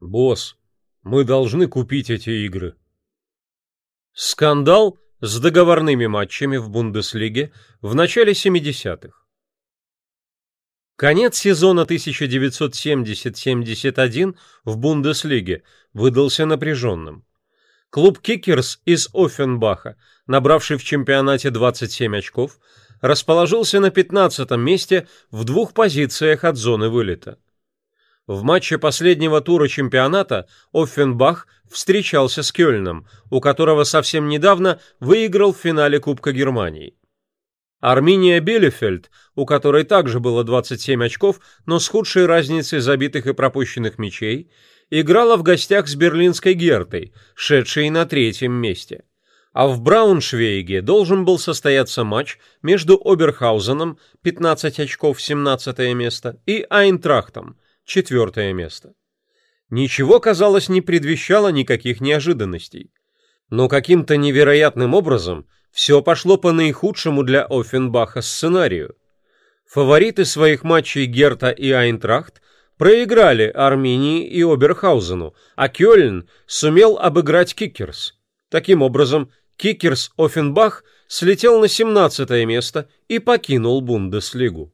Босс, мы должны купить эти игры. Скандал с договорными матчами в Бундеслиге в начале 70-х. Конец сезона 1970-71 в Бундеслиге выдался напряженным. Клуб Кикерс из Оффенбаха, набравший в чемпионате 27 очков, расположился на 15 месте в двух позициях от зоны вылета. В матче последнего тура чемпионата Оффенбах встречался с Кёльном, у которого совсем недавно выиграл в финале Кубка Германии. Арминия Белефельд, у которой также было 27 очков, но с худшей разницей забитых и пропущенных мячей, играла в гостях с берлинской Гертой, шедшей на третьем месте. А в Брауншвейге должен был состояться матч между Оберхаузеном, 15 очков, 17 место, и Айнтрахтом, четвертое место. Ничего, казалось, не предвещало никаких неожиданностей. Но каким-то невероятным образом все пошло по наихудшему для Оффенбаха сценарию. Фавориты своих матчей Герта и Айнтрахт проиграли Арминии и Оберхаузену, а Кёльн сумел обыграть Кикерс. Таким образом, Кикерс Оффенбах слетел на 17 место и покинул Бундеслигу.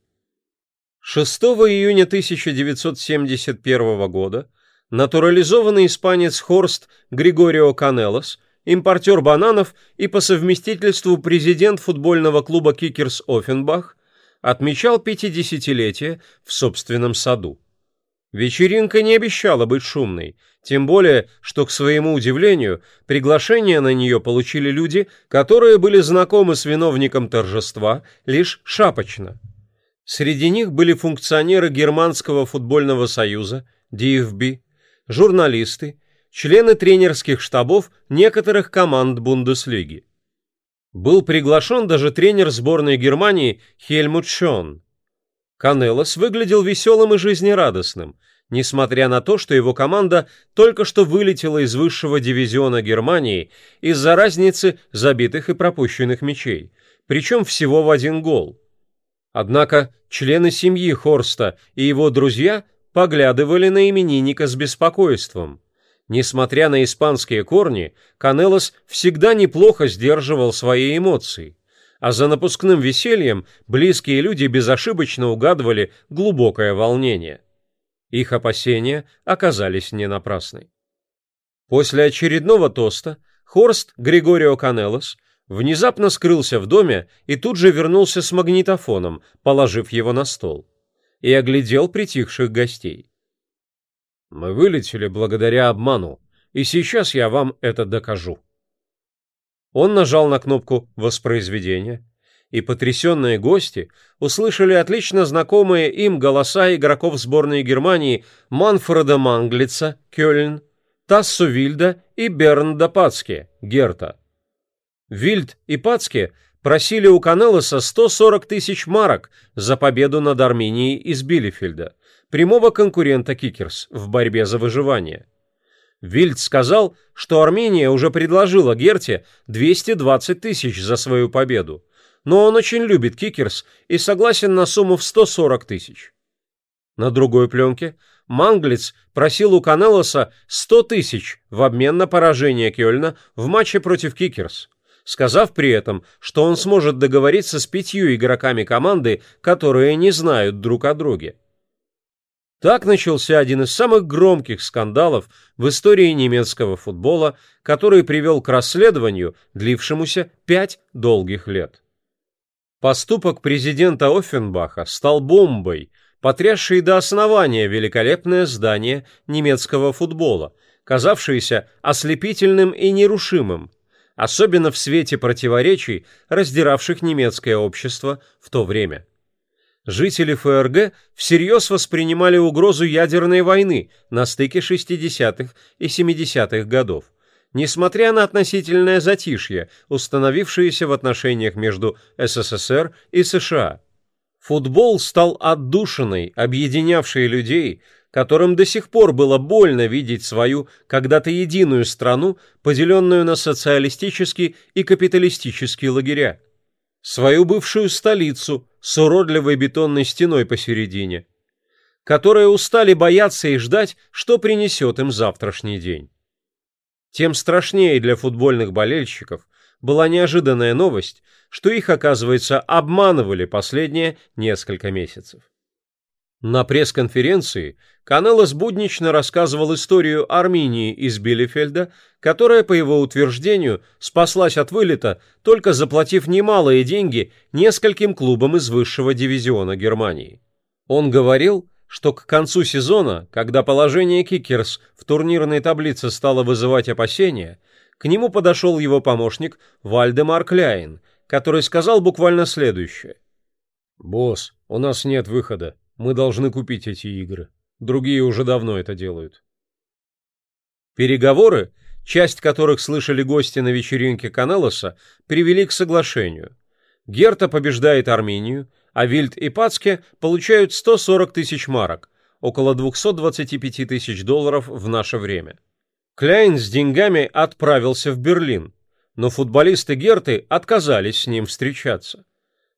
6 июня 1971 года натурализованный испанец Хорст Григорио Канелос, импортер бананов и по совместительству президент футбольного клуба Кикерс Оффенбах, отмечал 50-летие в собственном саду. Вечеринка не обещала быть шумной, тем более, что, к своему удивлению, приглашение на нее получили люди, которые были знакомы с виновником торжества лишь шапочно – Среди них были функционеры Германского футбольного союза, DFB, журналисты, члены тренерских штабов некоторых команд Бундеслиги. Был приглашен даже тренер сборной Германии Хельмут Шон. Канелос выглядел веселым и жизнерадостным, несмотря на то, что его команда только что вылетела из высшего дивизиона Германии из-за разницы забитых и пропущенных мячей, причем всего в один гол – Однако члены семьи Хорста и его друзья поглядывали на именинника с беспокойством. Несмотря на испанские корни, Канелос всегда неплохо сдерживал свои эмоции, а за напускным весельем близкие люди безошибочно угадывали глубокое волнение. Их опасения оказались не напрасны. После очередного тоста Хорст Григорио Канелос внезапно скрылся в доме и тут же вернулся с магнитофоном, положив его на стол, и оглядел притихших гостей. «Мы вылетели благодаря обману, и сейчас я вам это докажу». Он нажал на кнопку воспроизведения, и потрясенные гости услышали отлично знакомые им голоса игроков сборной Германии Манфреда Манглица, Кёльн, Тассу Вильда и Бернда Пацке, Герта. Вильд и Пацке просили у Канелоса 140 тысяч марок за победу над Арминией из Билефельда, прямого конкурента Кикерс в борьбе за выживание. Вильд сказал, что Арминия уже предложила Герте 220 тысяч за свою победу, но он очень любит Кикерс и согласен на сумму в 140 тысяч. На другой пленке Манглиц просил у Канелоса 100 тысяч в обмен на поражение Кёльна в матче против Кикерс сказав при этом, что он сможет договориться с пятью игроками команды, которые не знают друг о друге. Так начался один из самых громких скандалов в истории немецкого футбола, который привел к расследованию, длившемуся пять долгих лет. Поступок президента Оффенбаха стал бомбой, потрясшей до основания великолепное здание немецкого футбола, казавшееся ослепительным и нерушимым, особенно в свете противоречий, раздиравших немецкое общество в то время. Жители ФРГ всерьез воспринимали угрозу ядерной войны на стыке 60-х и 70-х годов, несмотря на относительное затишье, установившееся в отношениях между СССР и США. Футбол стал отдушиной, объединявшей людей, которым до сих пор было больно видеть свою когда-то единую страну, поделенную на социалистические и капиталистические лагеря, свою бывшую столицу с уродливой бетонной стеной посередине. которые устали бояться и ждать, что принесет им завтрашний день. Тем страшнее для футбольных болельщиков была неожиданная новость, что их, оказывается, обманывали последние несколько месяцев. На пресс-конференции Канелос буднично рассказывал историю Армении из Билефельда, которая, по его утверждению, спаслась от вылета, только заплатив немалые деньги нескольким клубам из высшего дивизиона Германии. Он говорил, что к концу сезона, когда положение Кикерс в турнирной таблице стало вызывать опасения, к нему подошел его помощник Вальдемар Кляйн, который сказал буквально следующее. «Босс, у нас нет выхода. Мы должны купить эти игры. Другие уже давно это делают. Переговоры, часть которых слышали гости на вечеринке Канелоса, привели к соглашению. Герта побеждает Арминию, а Вильд и Пацке получают 140 тысяч марок, около 225 тысяч долларов в наше время. Кляйн с деньгами отправился в Берлин, но футболисты Герты отказались с ним встречаться.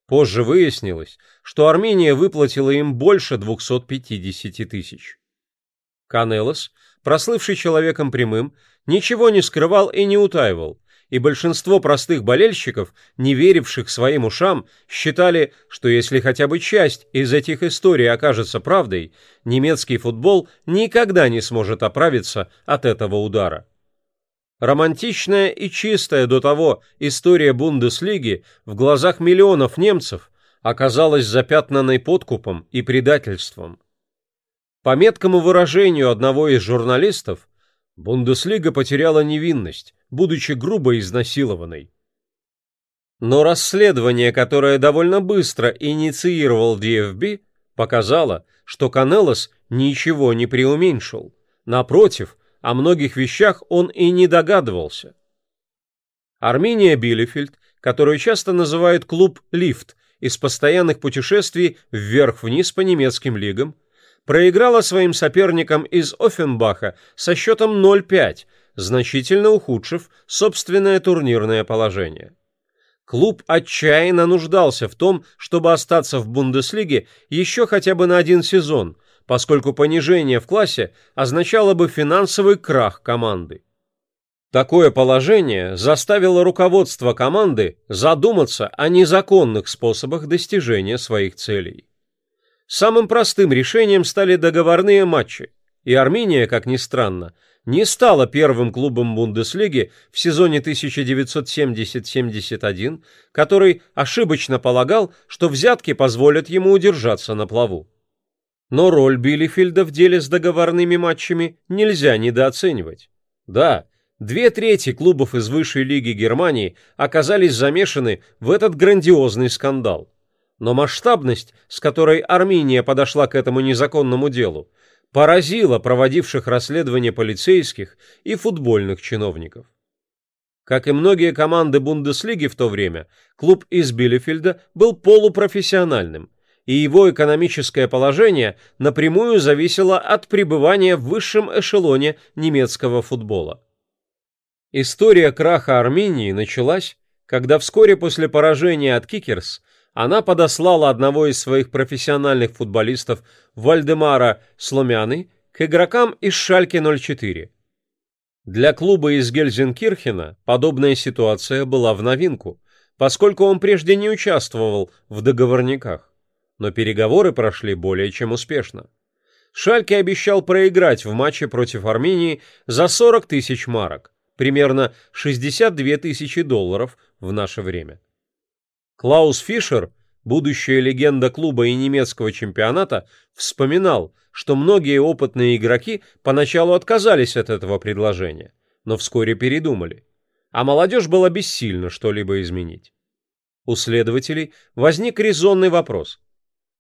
Позже выяснилось, что Армения выплатила им больше 250 тысяч. Канелос, прослывший человеком прямым, ничего не скрывал и не утаивал, и большинство простых болельщиков, не веривших своим ушам, считали, что если хотя бы часть из этих историй окажется правдой, немецкий футбол никогда не сможет оправиться от этого удара. Романтичная и чистая до того история Бундеслиги в глазах миллионов немцев оказалась запятнанной подкупом и предательством. По меткому выражению одного из журналистов, Бундеслига потеряла невинность, будучи грубо изнасилованной. Но расследование, которое довольно быстро инициировал DFB, показало, что Канелос ничего не преуменьшил. Напротив, о многих вещах он и не догадывался. Армения Билефельд, которую часто называют клуб «Лифт», из постоянных путешествий вверх-вниз по немецким лигам, проиграла своим соперникам из Оффенбаха со счетом 0-5, значительно ухудшив собственное турнирное положение. Клуб отчаянно нуждался в том, чтобы остаться в Бундеслиге еще хотя бы на один сезон, поскольку понижение в классе означало бы финансовый крах команды. Такое положение заставило руководство команды задуматься о незаконных способах достижения своих целей. Самым простым решением стали договорные матчи, и Армения, как ни странно, не стала первым клубом Бундеслиги в сезоне 1970-71, который ошибочно полагал, что взятки позволят ему удержаться на плаву. Но роль Билефельда в деле с договорными матчами нельзя недооценивать. Да, две трети клубов из высшей лиги Германии оказались замешаны в этот грандиозный скандал. Но масштабность, с которой Армения подошла к этому незаконному делу, поразила проводивших расследование полицейских и футбольных чиновников. Как и многие команды Бундеслиги в то время, клуб из Билефельда был полупрофессиональным, и его экономическое положение напрямую зависело от пребывания в высшем эшелоне немецкого футбола. История краха Арминии началась, когда вскоре после поражения от Кикерс она подослала одного из своих профессиональных футболистов Вальдемара Сломяны к игрокам из Шальки 04. Для клуба из Гельзенкирхена подобная ситуация была в новинку, поскольку он прежде не участвовал в договорниках но переговоры прошли более чем успешно. Шальке обещал проиграть в матче против Армении за 40 тысяч марок, примерно 62 тысячи долларов в наше время. Клаус Фишер, будущая легенда клуба и немецкого чемпионата, вспоминал, что многие опытные игроки поначалу отказались от этого предложения, но вскоре передумали, а молодежь была бессильна что-либо изменить. У следователей возник резонный вопрос –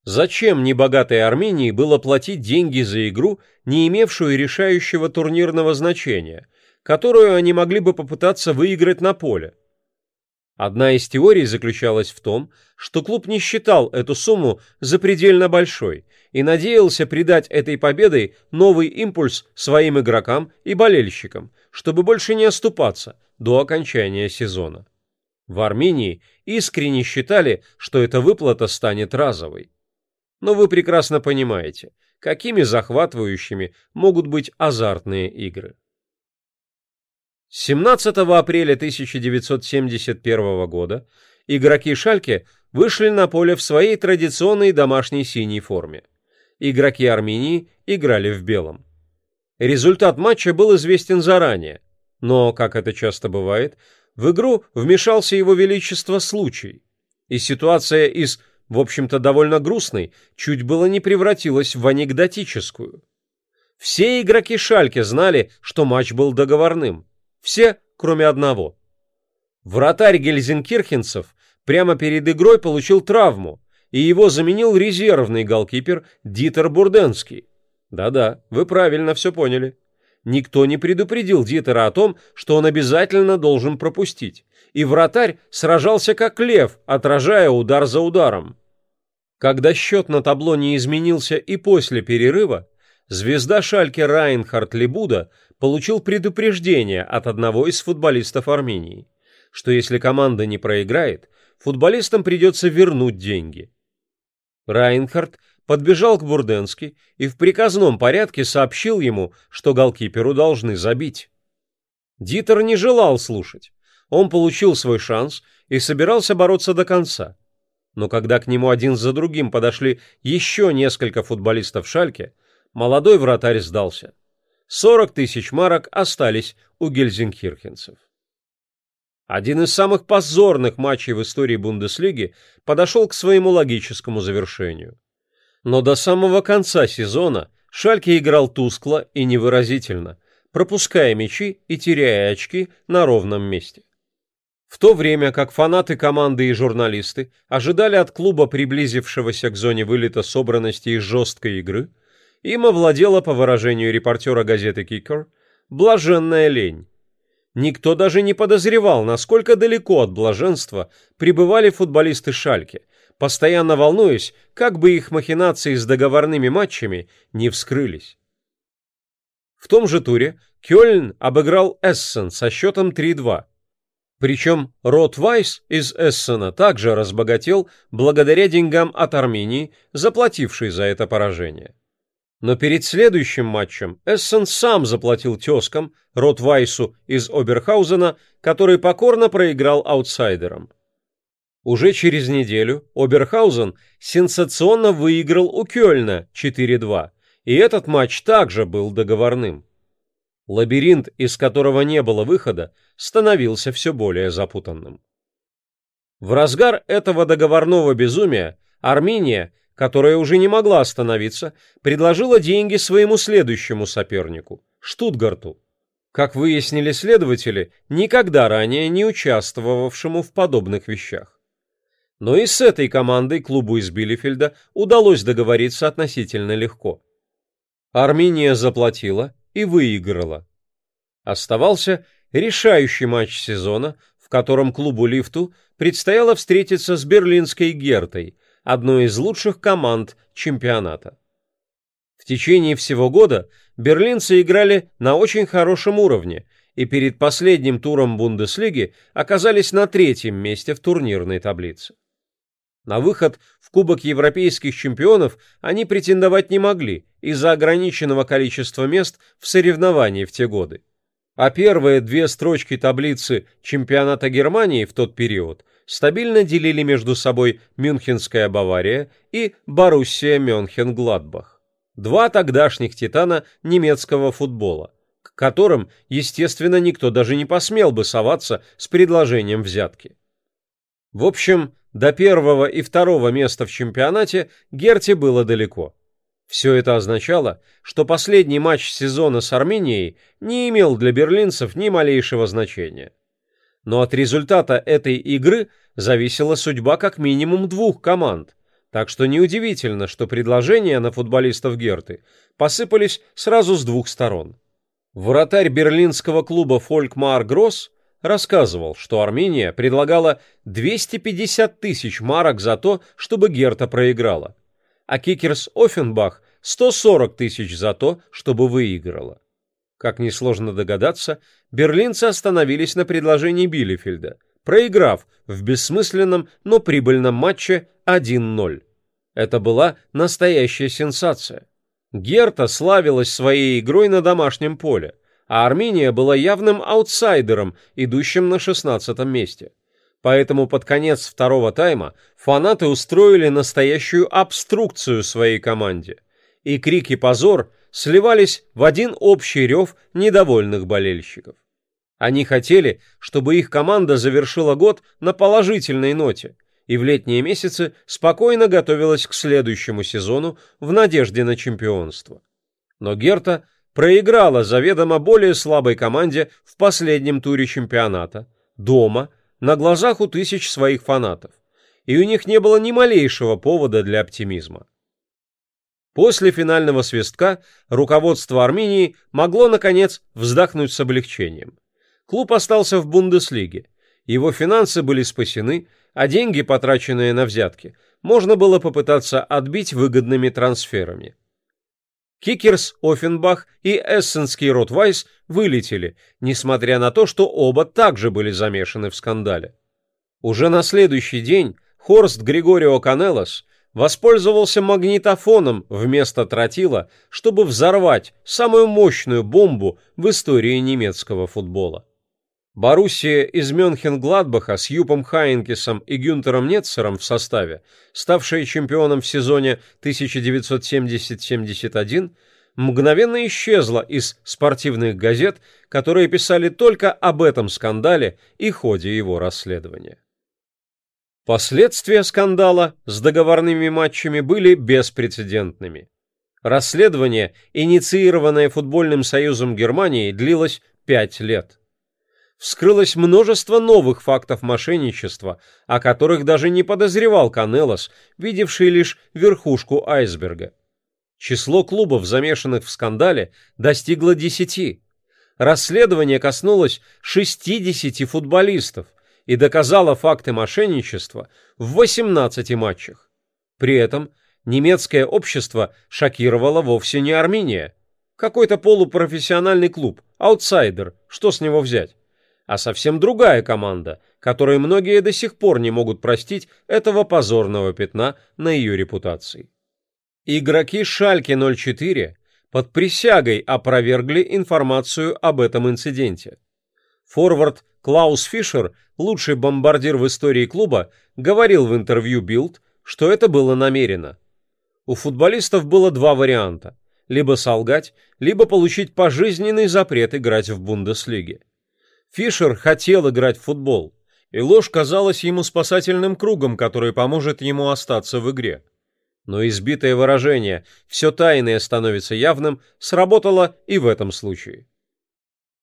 Зачем небогатой Армении было платить деньги за игру, не имевшую решающего турнирного значения, которую они могли бы попытаться выиграть на поле? Одна из теорий заключалась в том, что клуб не считал эту сумму запредельно большой и надеялся придать этой победой новый импульс своим игрокам и болельщикам, чтобы больше не оступаться до окончания сезона. В Армении искренне считали, что эта выплата станет разовой. Но вы прекрасно понимаете, какими захватывающими могут быть азартные игры. 17 апреля 1971 года игроки Шальке вышли на поле в своей традиционной домашней синей форме. Игроки Армении играли в белом. Результат матча был известен заранее, но, как это часто бывает, в игру вмешался его величество случай, и ситуация из, в общем-то, довольно грустной, чуть было не превратилась в анекдотическую. Все игроки Шальки знали, что матч был договорным. Все, кроме одного. Вратарь гельзенкирхенцев прямо перед игрой получил травму, и его заменил резервный голкипер Дитер Бурденский. Да-да, вы правильно все поняли. Никто не предупредил Дитера о том, что он обязательно должен пропустить, и вратарь сражался как лев, отражая удар за ударом. Когда счет на табло не изменился и после перерыва, звезда Шальки Райнхард Лебуда получил предупреждение от одного из футболистов Армении, что если команда не проиграет, футболистам придется вернуть деньги. Райнхард подбежал к Бурденски и в приказном порядке сообщил ему, что голкиперу должны забить. Дитер не желал слушать. Он получил свой шанс и собирался бороться до конца. Но когда к нему один за другим подошли еще несколько футболистов Шальке, молодой вратарь сдался. 40 тысяч марок остались у гельзенкирхенцев. Один из самых позорных матчей в истории Бундеслиги подошел к своему логическому завершению. Но до самого конца сезона Шальке играл тускло и невыразительно, пропуская мячи и теряя очки на ровном месте. В то время как фанаты команды и журналисты ожидали от клуба, приблизившегося к зоне вылета собранности и жесткой игры, им овладела, по выражению репортера газеты «Кикер», блаженная лень. Никто даже не подозревал, насколько далеко от блаженства пребывали футболисты Шальке – постоянно волнуясь, как бы их махинации с договорными матчами не вскрылись. В том же туре Кёльн обыграл Эссен со счетом 3-2. Причем Рот Вайс из Эссена также разбогател благодаря деньгам от Армении, заплатившей за это поражение. Но перед следующим матчем Эссен сам заплатил тескам Рот Вайсу из Оберхаузена, который покорно проиграл аутсайдерам. Уже через неделю Оберхаузен сенсационно выиграл у Кёльна 4-2, и этот матч также был договорным. Лабиринт, из которого не было выхода, становился все более запутанным. В разгар этого договорного безумия Армения, которая уже не могла остановиться, предложила деньги своему следующему сопернику – Штутгарту. Как выяснили следователи, никогда ранее не участвовавшему в подобных вещах. Но и с этой командой клубу из Билефельда удалось договориться относительно легко. Армения заплатила и выиграла. Оставался решающий матч сезона, в котором клубу «Лифту» предстояло встретиться с берлинской «Гертой», одной из лучших команд чемпионата. В течение всего года берлинцы играли на очень хорошем уровне и перед последним туром Бундеслиги оказались на третьем месте в турнирной таблице. На выход в Кубок Европейских чемпионов они претендовать не могли из-за ограниченного количества мест в соревновании в те годы. А первые две строчки таблицы чемпионата Германии в тот период стабильно делили между собой Мюнхенская Бавария и Боруссия Мюнхен-Гладбах. Два тогдашних титана немецкого футбола, к которым, естественно, никто даже не посмел бы соваться с предложением взятки. В общем, до первого и второго места в чемпионате Герти было далеко. Все это означало, что последний матч сезона с Арменией не имел для берлинцев ни малейшего значения. Но от результата этой игры зависела судьба как минимум двух команд, так что неудивительно, что предложения на футболистов Герты посыпались сразу с двух сторон. Вратарь берлинского клуба Фолькмар Гросс рассказывал, что Армения предлагала 250 тысяч марок за то, чтобы Герта проиграла, а Кикерс Оффенбах 140 тысяч за то, чтобы выиграла. Как несложно догадаться, берлинцы остановились на предложении Билефельда, проиграв в бессмысленном, но прибыльном матче 1-0. Это была настоящая сенсация. Герта славилась своей игрой на домашнем поле, а Армения была явным аутсайдером, идущим на 16 месте. Поэтому под конец второго тайма фанаты устроили настоящую обструкцию своей команде, и крики «позор» сливались в один общий рев недовольных болельщиков. Они хотели, чтобы их команда завершила год на положительной ноте и в летние месяцы спокойно готовилась к следующему сезону в надежде на чемпионство. Но Герта проиграла заведомо более слабой команде в последнем туре чемпионата, дома – на глазах у тысяч своих фанатов, и у них не было ни малейшего повода для оптимизма. После финального свистка руководство Армении могло, наконец, вздохнуть с облегчением. Клуб остался в Бундеслиге, его финансы были спасены, а деньги, потраченные на взятки, можно было попытаться отбить выгодными трансферами. Кикерс, Оффенбах и эссенский Ротвайс вылетели, несмотря на то, что оба также были замешаны в скандале. Уже на следующий день Хорст Грегорио Канеллас воспользовался магнитофоном вместо тротила, чтобы взорвать самую мощную бомбу в истории немецкого футбола. Боруссия из Мюнхен-Гладбаха с Юпом Хайнкесом и Гюнтером Нетцером в составе, ставшая чемпионом в сезоне 1970-71, мгновенно исчезла из спортивных газет, которые писали только об этом скандале и ходе его расследования. Последствия скандала с договорными матчами были беспрецедентными. Расследование, инициированное футбольным союзом Германии, длилось пять лет вскрылось множество новых фактов мошенничества, о которых даже не подозревал Канелос, видевший лишь верхушку айсберга. Число клубов, замешанных в скандале, достигло десяти. Расследование коснулось 60 футболистов и доказало факты мошенничества в 18 матчах. При этом немецкое общество шокировало вовсе не Армения. Какой-то полупрофессиональный клуб, аутсайдер, что с него взять? А совсем другая команда, которой многие до сих пор не могут простить этого позорного пятна на ее репутации. Игроки Шальки 04 под присягой опровергли информацию об этом инциденте. Форвард Клаус Фишер, лучший бомбардир в истории клуба, говорил в интервью Билд, что это было намеренно. У футболистов было два варианта – либо солгать, либо получить пожизненный запрет играть в Бундеслиге. Фишер хотел играть в футбол, и ложь казалась ему спасательным кругом, который поможет ему остаться в игре. Но избитое выражение «все тайное становится явным» сработало и в этом случае.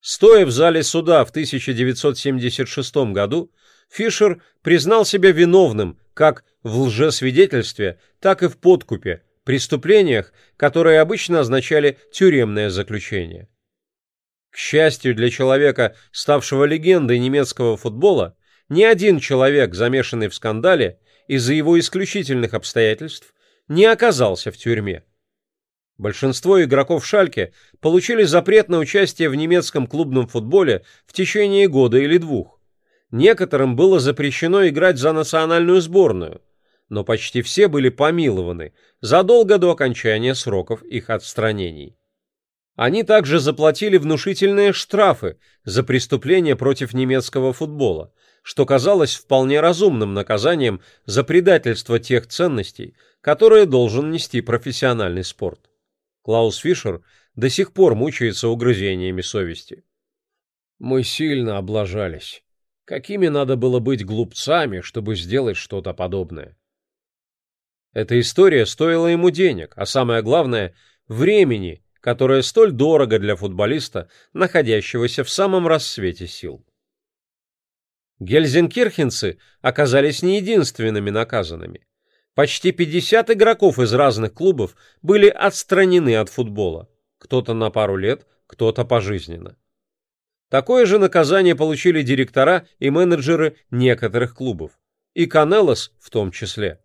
Стоя в зале суда в 1976 году, Фишер признал себя виновным как в лжесвидетельстве, так и в подкупе, преступлениях, которые обычно означали тюремное заключение. К счастью для человека, ставшего легендой немецкого футбола, ни один человек, замешанный в скандале, из-за его исключительных обстоятельств, не оказался в тюрьме. Большинство игроков Шальке получили запрет на участие в немецком клубном футболе в течение года или двух. Некоторым было запрещено играть за национальную сборную, но почти все были помилованы задолго до окончания сроков их отстранений. Они также заплатили внушительные штрафы за преступления против немецкого футбола, что казалось вполне разумным наказанием за предательство тех ценностей, которые должен нести профессиональный спорт. Клаус Фишер до сих пор мучается угрызениями совести. Мы сильно облажались. Какими надо было быть глупцами, чтобы сделать что-то подобное? Эта история стоила ему денег, а самое главное – времени которое столь дорого для футболиста, находящегося в самом расцвете сил. Гельзенкирхенцы оказались не единственными наказанными. Почти 50 игроков из разных клубов были отстранены от футбола, кто-то на пару лет, кто-то пожизненно. Такое же наказание получили директора и менеджеры некоторых клубов, и Канелос в том числе.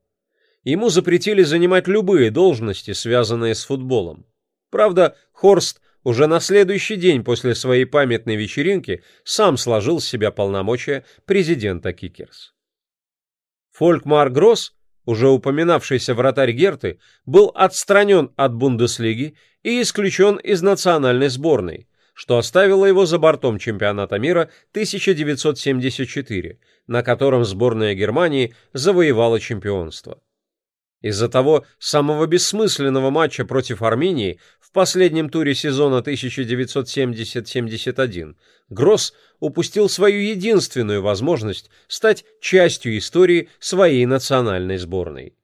Ему запретили занимать любые должности, связанные с футболом. Правда, Хорст уже на следующий день после своей памятной вечеринки сам сложил с себя полномочия президента Кикерс. Фолькмар Гросс, Уже упоминавшийся вратарь Герты был отстранен от Бундеслиги и исключен из национальной сборной, что оставило его за бортом чемпионата мира 1974, на котором сборная Германии завоевала чемпионство. Из-за того самого бессмысленного матча против Армении в последнем туре сезона 1970-71 Гросс упустил свою единственную возможность стать частью истории своей национальной сборной.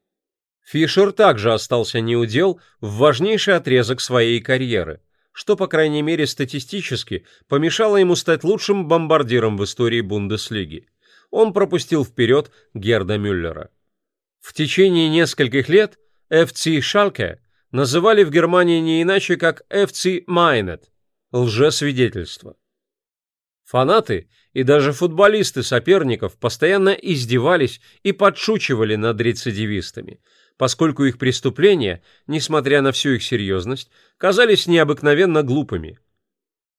Фишер также остался неудел в важнейший отрезок своей карьеры, что, по крайней мере, статистически помешало ему стать лучшим бомбардиром в истории Бундеслиги. Он пропустил вперед Герда Мюллера. В течение нескольких лет FC Шалке называли в Германии не иначе, как FC Майнет – лжесвидетельство. Фанаты и даже футболисты соперников постоянно издевались и подшучивали над рецидивистами, поскольку их преступления, несмотря на всю их серьезность, казались необыкновенно глупыми.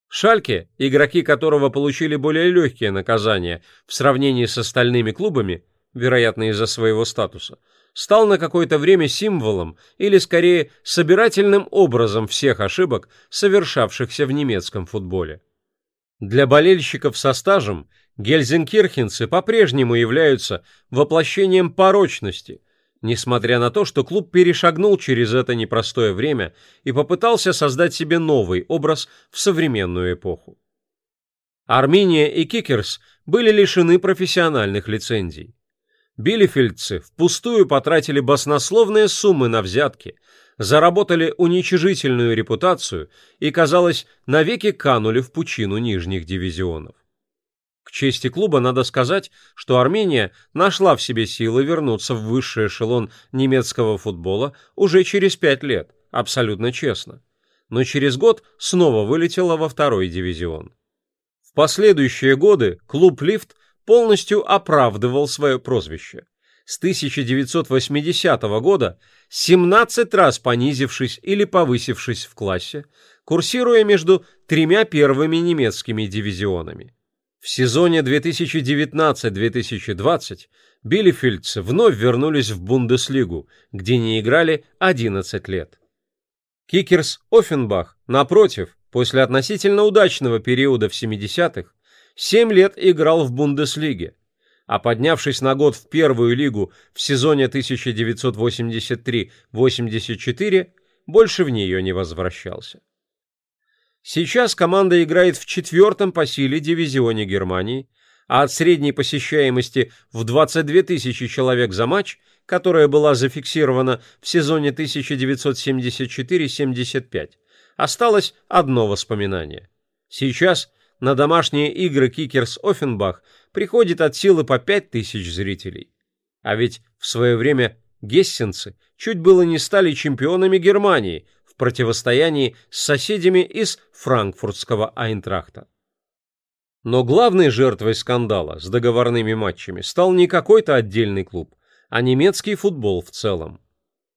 Шальке, игроки которого получили более легкие наказания в сравнении с остальными клубами, вероятно из-за своего статуса, стал на какое-то время символом или, скорее, собирательным образом всех ошибок, совершавшихся в немецком футболе. Для болельщиков со стажем гельзенкирхенцы по-прежнему являются воплощением порочности, несмотря на то, что клуб перешагнул через это непростое время и попытался создать себе новый образ в современную эпоху. Армения и Кикерс были лишены профессиональных лицензий. Билефельдцы впустую потратили баснословные суммы на взятки, заработали уничижительную репутацию и, казалось, навеки канули в пучину нижних дивизионов. К чести клуба надо сказать, что Армения нашла в себе силы вернуться в высший эшелон немецкого футбола уже через пять лет, абсолютно честно. Но через год снова вылетела во второй дивизион. В последующие годы клуб «Лифт» полностью оправдывал свое прозвище. С 1980 года 17 раз понизившись или повысившись в классе, курсируя между тремя первыми немецкими дивизионами. В сезоне 2019-2020 Билефельдцы вновь вернулись в Бундеслигу, где не играли 11 лет. Кикерс Оффенбах, напротив, после относительно удачного периода в 70-х, 7 лет играл в Бундеслиге, а поднявшись на год в первую лигу в сезоне 1983-84, больше в нее не возвращался. Сейчас команда играет в четвертом по силе дивизионе Германии, а от средней посещаемости в 22 тысячи человек за матч, которая была зафиксирована в сезоне 1974-75, осталось одно воспоминание. Сейчас – на домашние игры Кикерс Оффенбах приходит от силы по 5000 зрителей. А ведь в свое время гессенцы чуть было не стали чемпионами Германии в противостоянии с соседями из франкфуртского Айнтрахта. Но главной жертвой скандала с договорными матчами стал не какой-то отдельный клуб, а немецкий футбол в целом.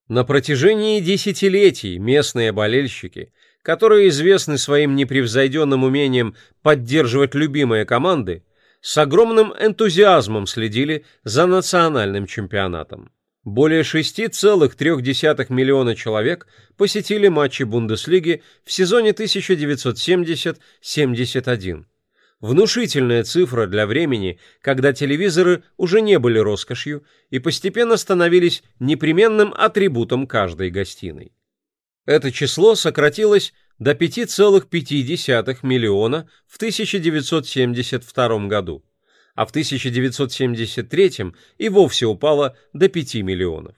На протяжении десятилетий местные болельщики которые известны своим непревзойденным умением поддерживать любимые команды, с огромным энтузиазмом следили за национальным чемпионатом. Более 6,3 миллиона человек посетили матчи Бундеслиги в сезоне 1970-71. Внушительная цифра для времени, когда телевизоры уже не были роскошью и постепенно становились непременным атрибутом каждой гостиной. Это число сократилось до 5,5 миллиона в 1972 году, а в 1973 и вовсе упало до 5 миллионов.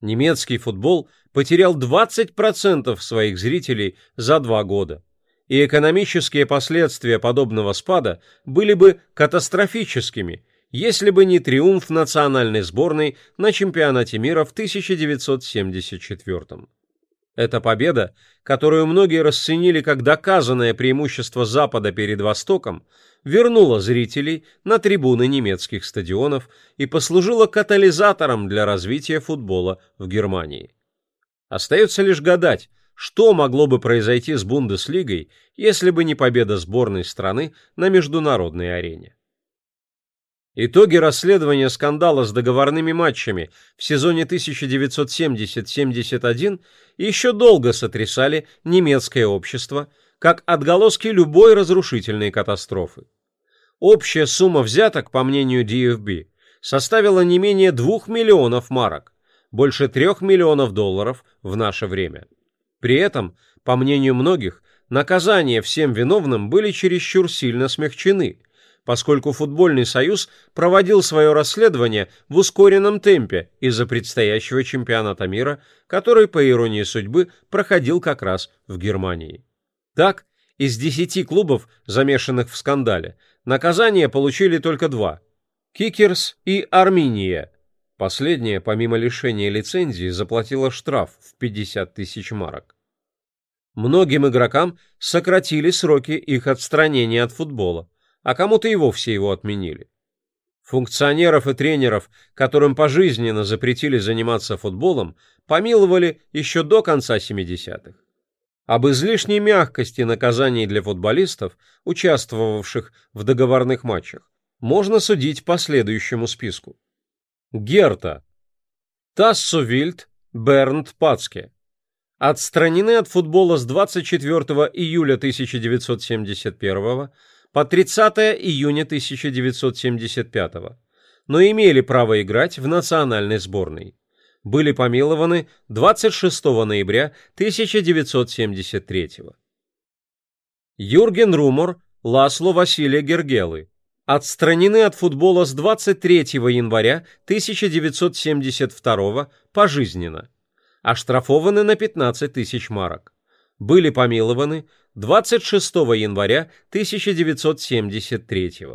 Немецкий футбол потерял 20% своих зрителей за два года, и экономические последствия подобного спада были бы катастрофическими, если бы не триумф национальной сборной на чемпионате мира в 1974 году. Эта победа, которую многие расценили как доказанное преимущество Запада перед Востоком, вернула зрителей на трибуны немецких стадионов и послужила катализатором для развития футбола в Германии. Остается лишь гадать, что могло бы произойти с Бундеслигой, если бы не победа сборной страны на международной арене. Итоги расследования скандала с договорными матчами в сезоне 1970-71 еще долго сотрясали немецкое общество, как отголоски любой разрушительной катастрофы. Общая сумма взяток, по мнению DFB, составила не менее 2 миллионов марок, больше 3 миллионов долларов в наше время. При этом, по мнению многих, наказания всем виновным были чересчур сильно смягчены – поскольку футбольный союз проводил свое расследование в ускоренном темпе из-за предстоящего чемпионата мира, который, по иронии судьбы, проходил как раз в Германии. Так, из десяти клубов, замешанных в скандале, наказание получили только два – Кикерс и Арминия. Последняя, помимо лишения лицензии, заплатила штраф в 50 тысяч марок. Многим игрокам сократили сроки их отстранения от футбола а кому-то и вовсе его отменили. Функционеров и тренеров, которым пожизненно запретили заниматься футболом, помиловали еще до конца 70-х. Об излишней мягкости наказаний для футболистов, участвовавших в договорных матчах, можно судить по следующему списку. Герта. Тассо Вильд, Бернт Пацке. Отстранены от футбола с 24 июля 1971 по 30 июня 1975 но имели право играть в национальной сборной. Были помилованы 26 ноября 1973 Юрген Румор, Ласло Василия Гергелы отстранены от футбола с 23 января 1972 пожизненно, оштрафованы на 15 тысяч марок. Были помилованы 26 января 1973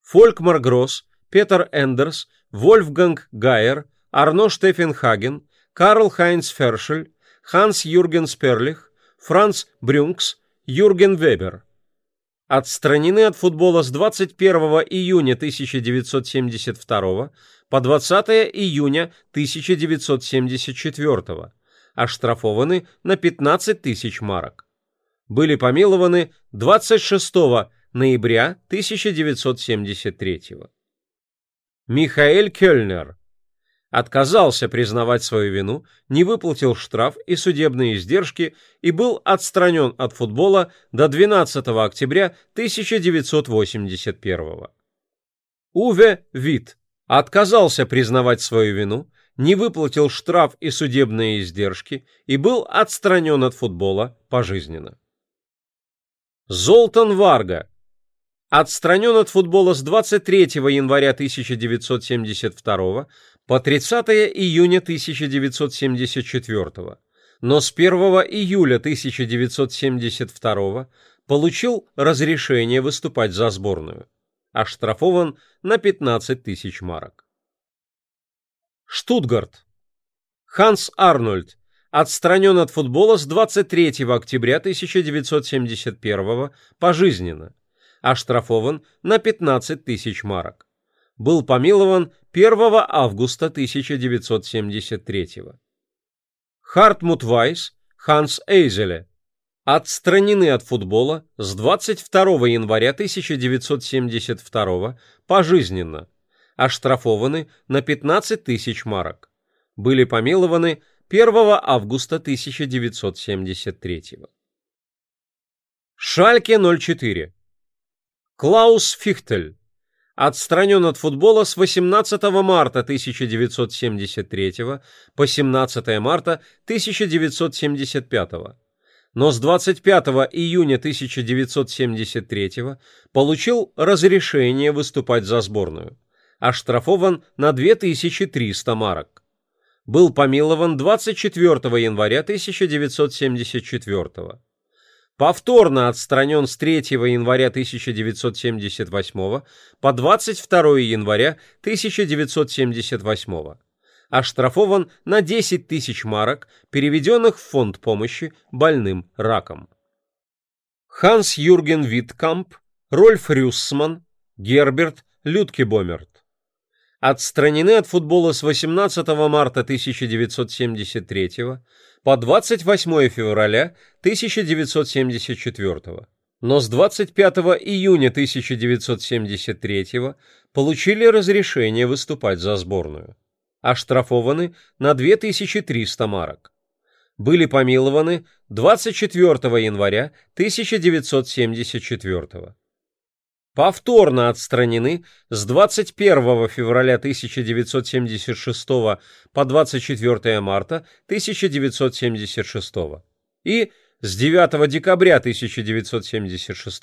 Фолькмар Гросс, Петер Эндерс, Вольфганг Гайер, Арно Штефенхаген, Карл Хайнц Фершель, Ханс Юрген Сперлих, Франц Брюнкс, Юрген Вебер. Отстранены от футбола с 21 июня 1972 по 20 июня 1974 оштрафованы на 15 тысяч марок были помилованы 26 ноября 1973 Михаэль Кёльнер отказался признавать свою вину, не выплатил штраф и судебные издержки и был отстранен от футбола до 12 октября 1981 Уве Вит отказался признавать свою вину, не выплатил штраф и судебные издержки и был отстранен от футбола пожизненно. Золтан Варга отстранен от футбола с 23 января 1972 по 30 июня 1974, но с 1 июля 1972 получил разрешение выступать за сборную. Оштрафован на 15 тысяч марок. Штутгарт. Ханс Арнольд отстранен от футбола с 23 октября 1971 пожизненно, оштрафован на 15 тысяч марок. Был помилован 1 августа 1973 Хартмут Вайс, Ханс Эйзеле отстранены от футбола с 22 января 1972 пожизненно, оштрафованы на 15 тысяч марок. Были помилованы 1 августа 1973. Шальке 04. Клаус Фихтель. Отстранен от футбола с 18 марта 1973 по 17 марта 1975, но с 25 июня 1973 получил разрешение выступать за сборную, оштрафован на 2300 марок был помилован 24 января 1974 повторно отстранен с 3 января 1978 по 22 января 1978 оштрафован на 10 тысяч марок, переведенных в фонд помощи больным раком. Ханс Юрген Виткамп, Рольф Рюссман, Герберт Людкебомерт отстранены от футбола с 18 марта 1973 по 28 февраля 1974. но с 25 июня 1973 получили разрешение выступать за сборную. Оштрафованы на 2300 марок. Были помилованы 24 января 1974 повторно отстранены с 21 февраля 1976 по 24 марта 1976 и с 9 декабря 1976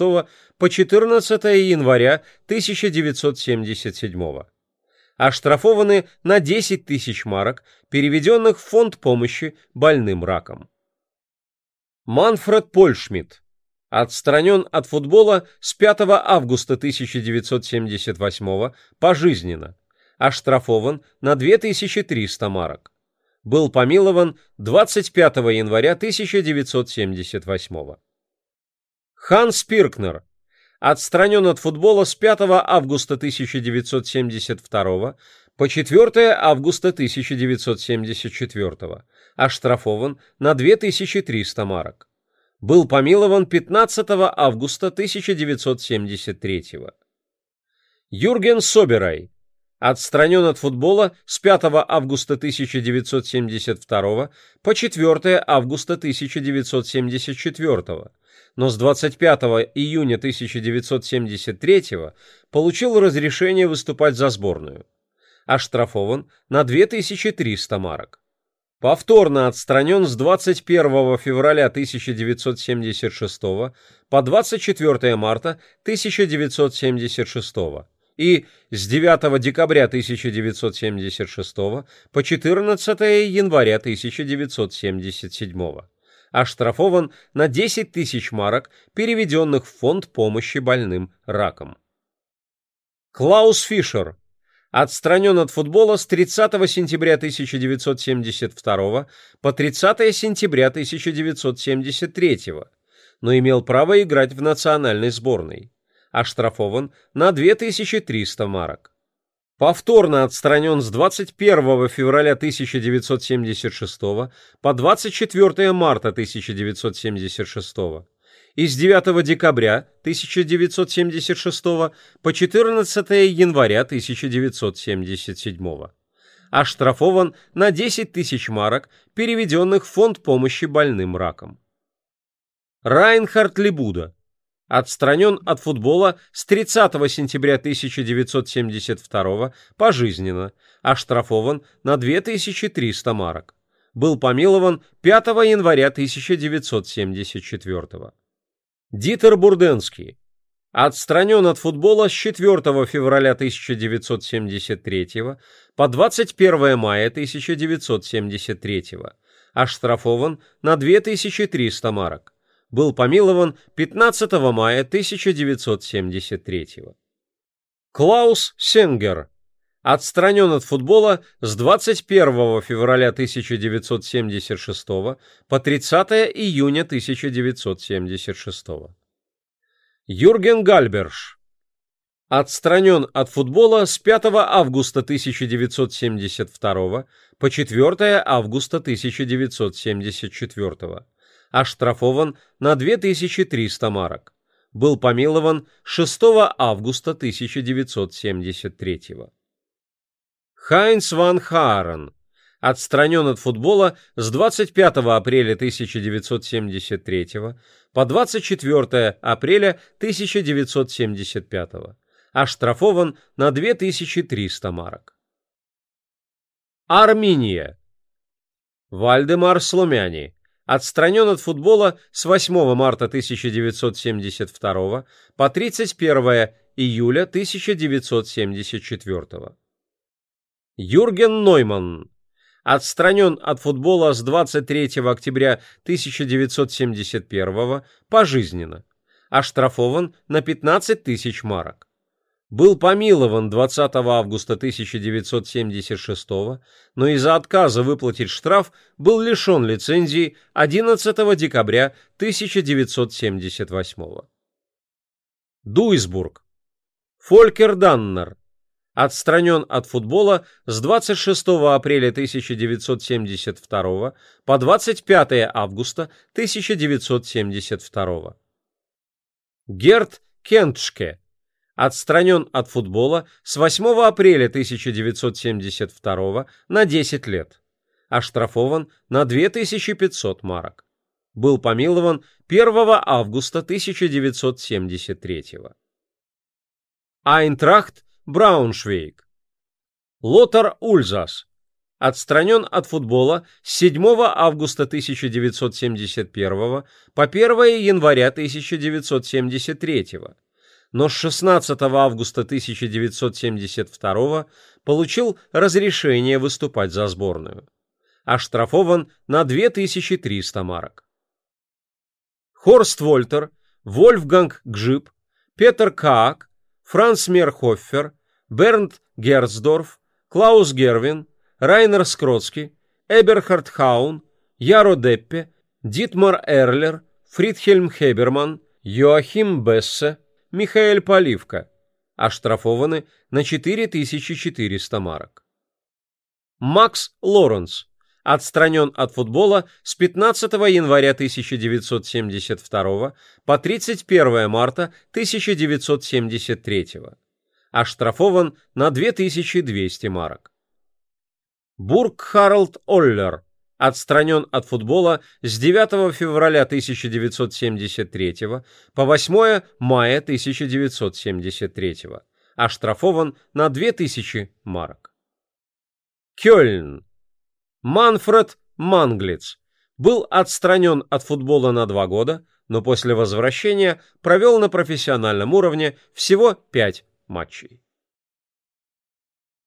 по 14 января 1977 оштрафованы на 10 тысяч марок, переведенных в фонд помощи больным раком. Манфред Польшмидт Отстранен от футбола с 5 августа 1978 пожизненно. Оштрафован на 2300 марок. Был помилован 25 января 1978 Ханс Пиркнер. Отстранен от футбола с 5 августа 1972 по 4 августа 1974. Оштрафован на 2300 марок был помилован 15 августа 1973 Юрген Собирай отстранен от футбола с 5 августа 1972 по 4 августа 1974, но с 25 июня 1973 получил разрешение выступать за сборную. Оштрафован на 2300 марок повторно отстранен с 21 февраля 1976 по 24 марта 1976 и с 9 декабря 1976 по 14 января 1977 оштрафован на 10 тысяч марок, переведенных в фонд помощи больным раком. Клаус Фишер отстранен от футбола с 30 сентября 1972 по 30 сентября 1973, но имел право играть в национальной сборной. Оштрафован на 2300 марок. Повторно отстранен с 21 февраля 1976 по 24 марта 1976 и с 9 декабря 1976 по 14 января 1977 оштрафован на 10 тысяч марок, переведенных в фонд помощи больным раком. Райнхард Лебуда отстранен от футбола с 30 сентября 1972 пожизненно, оштрафован на 2300 марок. Был помилован 5 января 1974 Дитер Бурденский отстранен от футбола с 4 февраля 1973 по 21 мая 1973, оштрафован на 2300 марок. Был помилован 15 мая 1973. Клаус Сенгер отстранен от футбола с 21 февраля 1976 по 30 июня 1976. Юрген Гальберш отстранен от футбола с 5 августа 1972 по 4 августа 1974, оштрафован на 2300 марок. Был помилован 6 августа 1973. Хайнц ван Хаарен отстранен от футбола с 25 апреля 1973 по 24 апреля 1975, оштрафован на 2300 марок. Армения. Вальдемар Слумяни отстранен от футбола с 8 марта 1972 по 31 июля 1974. Юрген Нойман отстранен от футбола с 23 октября 1971 пожизненно, оштрафован на 15 тысяч марок. Был помилован 20 августа 1976, но из-за отказа выплатить штраф был лишен лицензии 11 декабря 1978. Дуйсбург. Фолькер Даннер отстранен от футбола с 26 апреля 1972 по 25 августа 1972. Герт Кентшке отстранен от футбола с 8 апреля 1972 на 10 лет. Оштрафован на 2500 марок. Был помилован 1 августа 1973. Айнтрахт Брауншвейг. Лотар Ульзас отстранен от футбола с 7 августа 1971 по 1 января 1973, но с 16 августа 1972 получил разрешение выступать за сборную. Оштрафован на 2300 марок. Хорст Вольтер, Вольфганг Гжип, Петер Каак, Франц Мерхоффер, Бернт Герцдорф, Клаус Гервин, Райнер Скротский, Эберхард Хаун, Яро Деппе, Дитмар Эрлер, Фридхельм Хеберман, Йоахим Бессе, Михаэль Поливка, оштрафованы на 4400 марок. Макс Лоренс отстранен от футбола с 15 января 1972 по 31 марта 1973, оштрафован на 2200 марок. Бург Харалд Оллер отстранен от футбола с 9 февраля 1973 по 8 мая 1973, оштрафован на 2000 марок. Кёльн. Манфред Манглиц был отстранен от футбола на два года, но после возвращения провел на профессиональном уровне всего пять матчей.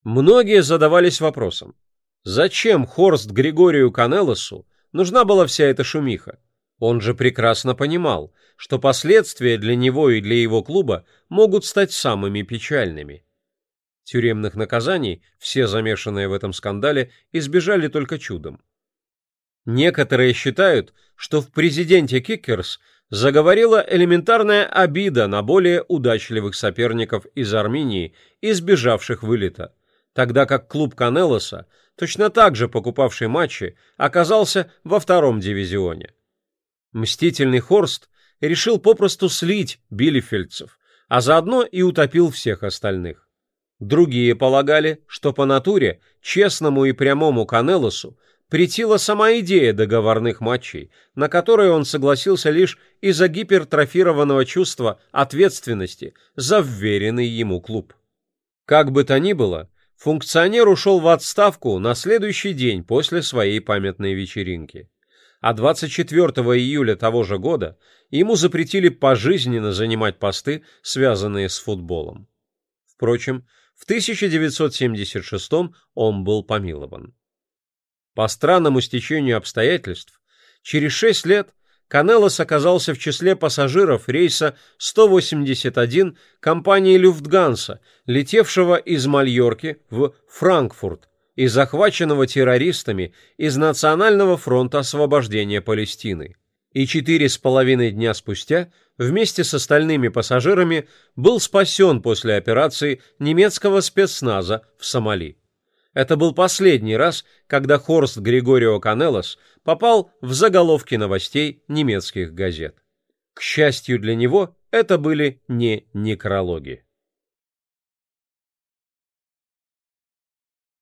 Многие задавались вопросом, Зачем Хорст Григорию Канелосу нужна была вся эта шумиха? Он же прекрасно понимал, что последствия для него и для его клуба могут стать самыми печальными. Тюремных наказаний все замешанные в этом скандале избежали только чудом. Некоторые считают, что в президенте Кикерс заговорила элементарная обида на более удачливых соперников из Армении, избежавших вылета, тогда как клуб Канелоса точно так же покупавший матчи, оказался во втором дивизионе. Мстительный Хорст решил попросту слить билефельдцев, а заодно и утопил всех остальных. Другие полагали, что по натуре честному и прямому Канелосу претила сама идея договорных матчей, на которые он согласился лишь из-за гипертрофированного чувства ответственности за вверенный ему клуб. Как бы то ни было, Функционер ушел в отставку на следующий день после своей памятной вечеринки. А 24 июля того же года ему запретили пожизненно занимать посты, связанные с футболом. Впрочем, в 1976 он был помилован. По странному стечению обстоятельств, через шесть лет Канелос оказался в числе пассажиров рейса 181 компании «Люфтганса», летевшего из Мальорки в Франкфурт и захваченного террористами из Национального фронта освобождения Палестины. И четыре с половиной дня спустя вместе с остальными пассажирами был спасен после операции немецкого спецназа в Сомали. Это был последний раз, когда Хорст Григорио Канелос попал в заголовки новостей немецких газет. К счастью для него, это были не некрологи.